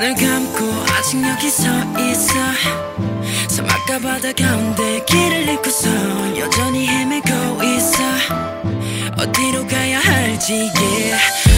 눈을 감고 아직 여기 서 있어 서막과 바다 가운데 길을 잃고서 여전히 헤매고 있어 어디로 가야 할지 yeah.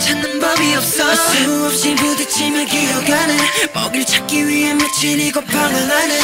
찾는 법이 없어. 수없이 부딪히며 기억하는 먹일 찾기 위해 며칠이고 방황하는